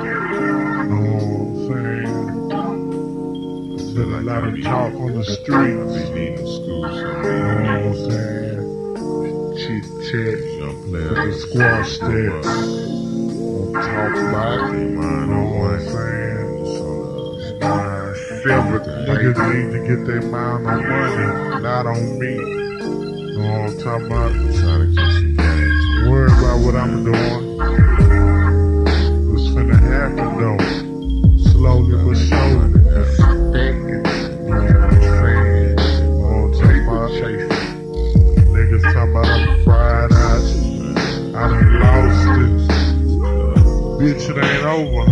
Know what I'm saying? Been a lot of talk on the streets. They need no school, so Know what I'm saying? Chit chat, the squash that. Talk about it. Mind Know what I'm one. saying? It's on Niggas need to get their mind on money, not on me. Know what I'm talking about? the trying to keep. Worry about what I'm doing. Niggas talking about I'm fried. I done lost it. Bitch, it ain't over,